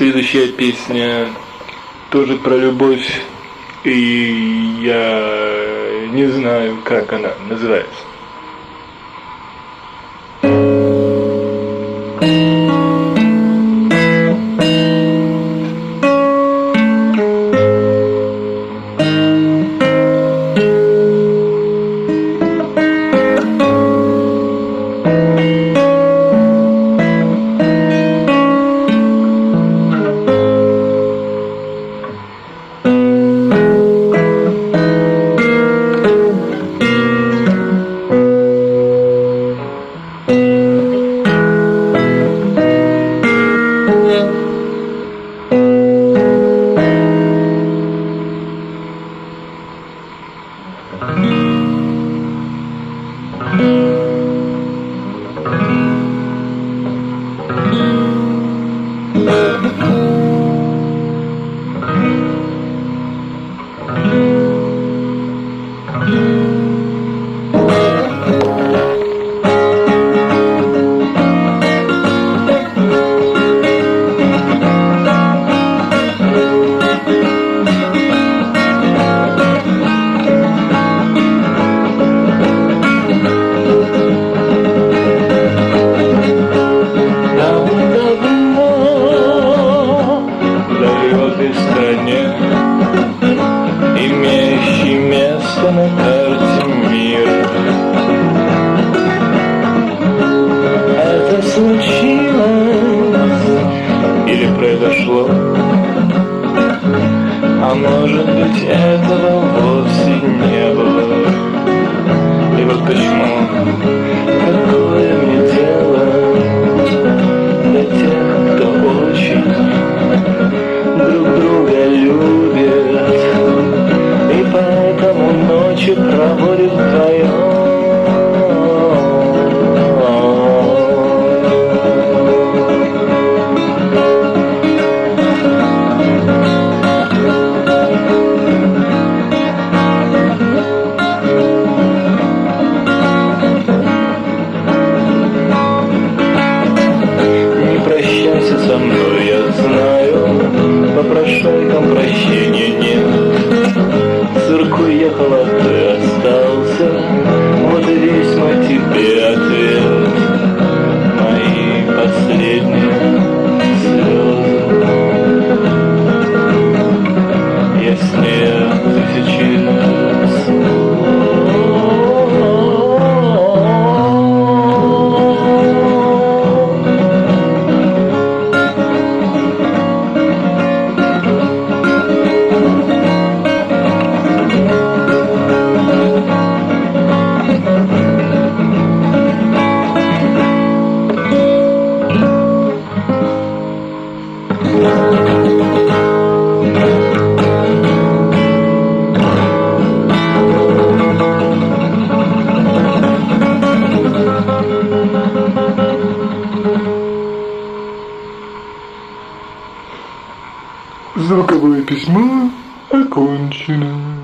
Следующая песня тоже про любовь, и я не знаю, как она называется. Mm-hmm. А может быть этого вовсе не было. И вот почему, со мной, я знаю. Попрошайкам прощения нет. Цирк уехал, а ты Звуковое письмо окончено.